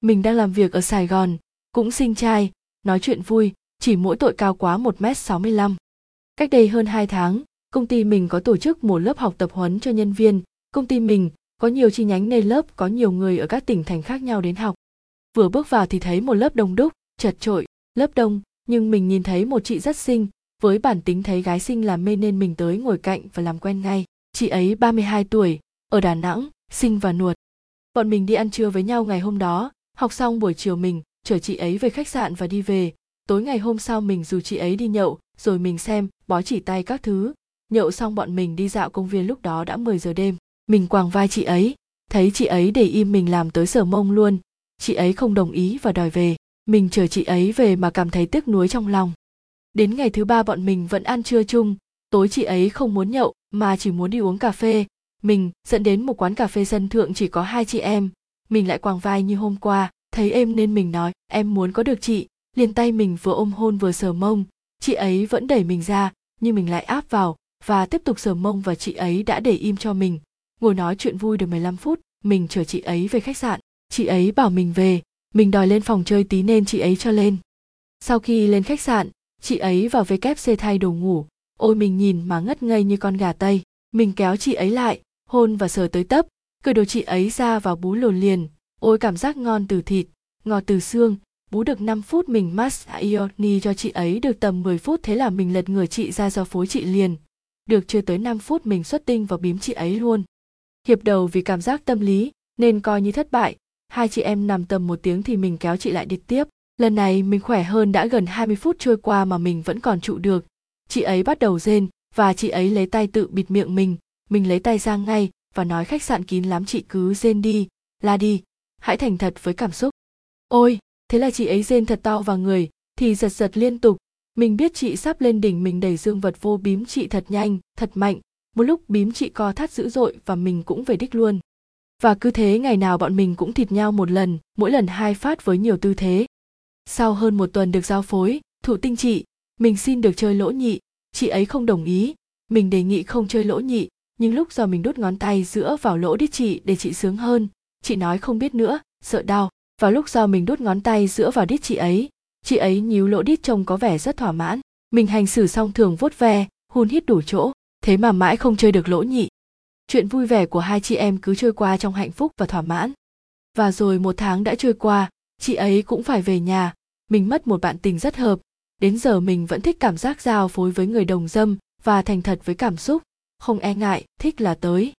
mình đang làm việc ở sài gòn, cũng sinh trai, nói chuyện vui, chỉ mỗi tội cao quá 1 m 65 cách đây hơn 2 tháng, công ty mình có tổ chức một lớp học tập huấn cho nhân viên. Công ty mình có nhiều chi nhánh nên lớp có nhiều người ở các tỉnh thành khác nhau đến học. Vừa bước vào thì thấy một lớp đông đúc, chật trội lớp đông, nhưng mình nhìn thấy một chị rất xinh, với bản tính thấy gái xinh là mê nên mình tới ngồi cạnh và làm quen ngay. Chị ấy 32 tuổi, ở Đà Nẵng sinh và nuột. Bọn mình đi ăn trưa với nhau ngày hôm đó học xong buổi chiều mình, chở chị ấy về khách sạn và đi về. Tối ngày hôm sau mình dù chị ấy đi nhậu, rồi mình xem, bó chỉ tay các thứ. Nhậu xong bọn mình đi dạo công viên lúc đó đã 10 giờ đêm. Mình quàng vai chị ấy. Thấy chị ấy để im mình làm tới sở mông luôn. Chị ấy không đồng ý và đòi về. Mình chờ chị ấy về mà cảm thấy tiếc nuối trong lòng. Đến ngày thứ ba bọn mình vẫn ăn trưa chung. Tối chị ấy không muốn nhậu, mà chỉ muốn đi uống cà phê. Mình dẫn đến một quán cà phê sân thượng chỉ có hai chị em mình lại quàng vai như hôm qua, thấy êm nên mình nói, em muốn có được chị. Liền tay mình vừa ôm hôn vừa sờ mông. Chị ấy vẫn đẩy mình ra, nhưng mình lại áp vào, và tiếp tục sờ mông và chị ấy đã để im cho mình. Ngồi nói chuyện vui được 15 phút, mình chở chị ấy về khách sạn. Chị ấy bảo mình về, mình đòi lên phòng chơi tí nên chị ấy cho lên. Sau khi lên khách sạn, chị ấy vào wc thay đồ ngủ. Ôi mình nhìn mà ngất ngây như con gà tây. Mình kéo chị ấy lại, hôn và sờ tới tấp cởi đồ chị ấy ra vào bú lồn liền. Ôi, cảm giác ngon từ thịt, ngọt từ xương. Bú được 5 phút mình massage ioni cho chị ấy được tầm 10 phút, thế là mình lật ngửa chị ra do phối chị liền. Được chưa tới 5 phút mình xuất tinh vào bím chị ấy luôn. Hiệp đầu vì cảm giác tâm lý, nên coi như thất bại. Hai chị em nằm tầm một tiếng thì mình kéo chị lại đi tiếp. Lần này mình khỏe hơn đã gần 20 phút trôi qua mà mình vẫn còn trụ được. Chị ấy bắt đầu rên và chị ấy lấy tay tự bịt miệng mình. Mình lấy tay ra ngay và nói khách sạn kín lắm chị cứ rên đi, la đi, hãy thành thật với cảm xúc. Ôi, thế là chị ấy rên thật to vào người, thì giật giật liên tục. Mình biết chị sắp lên đỉnh mình đẩy dương vật vô bím chị thật nhanh, thật mạnh. Một lúc bím chị co thắt dữ dội và mình cũng về đích luôn. Và cứ thế ngày nào bọn mình cũng thịt nhau một lần, mỗi lần hai phát với nhiều tư thế. Sau hơn một tuần được giao phối thụ tinh chị, mình xin được chơi lỗ nhị. Chị ấy không đồng ý. Mình đề nghị không chơi lỗ nhị nhưng lúc giờ mình đút ngón tay giữa vào lỗ đít chị để chị sướng hơn, chị nói không biết nữa, sợ đau. Vào lúc giờ mình đút ngón tay giữa vào đít chị ấy chị ấy nhíu lỗ đít trông có vẻ rất thỏa mãn. Mình hành xử xong thường vuốt ve, hun hít đủ chỗ, thế mà mãi không chơi được lỗ nhị. Chuyện vui vẻ của hai chị em cứ trôi qua trong hạnh phúc và thỏa mãn. Và rồi một tháng đã trôi qua, chị ấy cũng phải về nhà. Mình mất một bạn tình rất hợp. Đến giờ mình vẫn thích cảm giác giao phối với người đồng dâm và thành thật với cảm xúc không e ngại thích là tới.